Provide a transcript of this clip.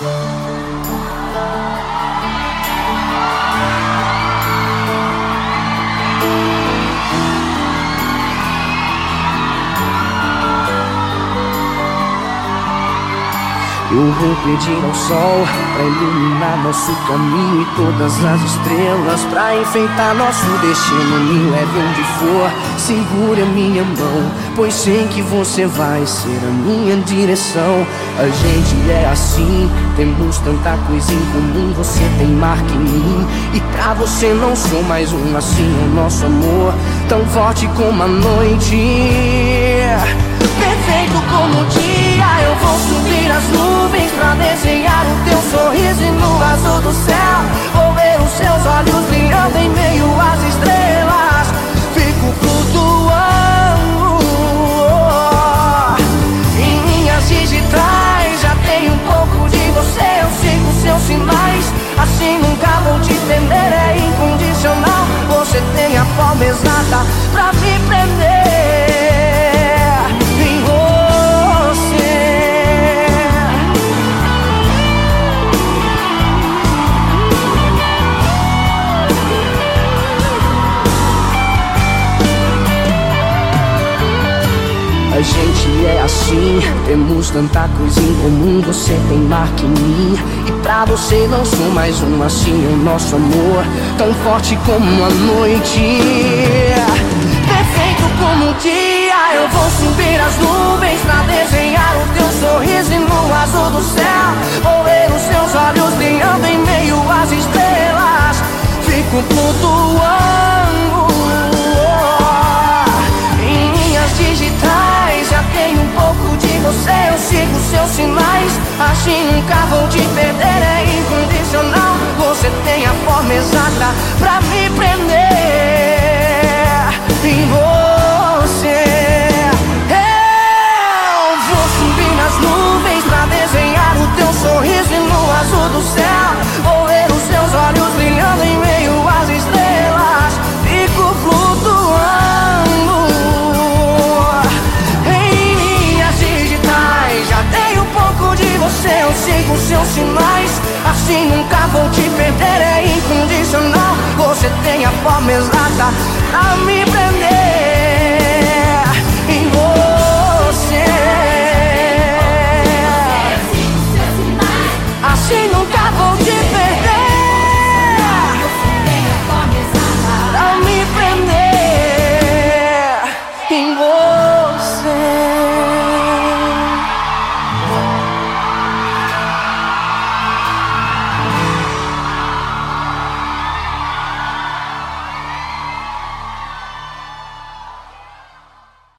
Bye. Eu vou pedir ao sol pra iluminar nosso caminho e todas as estrelas pra enfeitar nosso destino. Me leve onde for, segure a minha mão, pois sei que você vai ser a minha direção. A gente é assim, temos tanta coisa em comum. Você tem marca em mim e pra você não sou mais um assim. O nosso amor tão forte como a noite, perfeito Gente é assim, temos tanta coisa em comum. Você tem marca em mim, e pra você não sou mais um assim. O nosso amor, tão forte como a noite, perfeito como o dia. Eu vou subir as nuvens pra desenhar o teu sorriso e no azul do céu. Vou ver os seus olhos brilhando em meio às estrelas. Fico flutuando. Assim nunca vou te perder, é incondicional. Você tem a forma exata pra sigo seus sinais. Assim nunca vou te perder, é incondicional. Você tem a forma exata pra me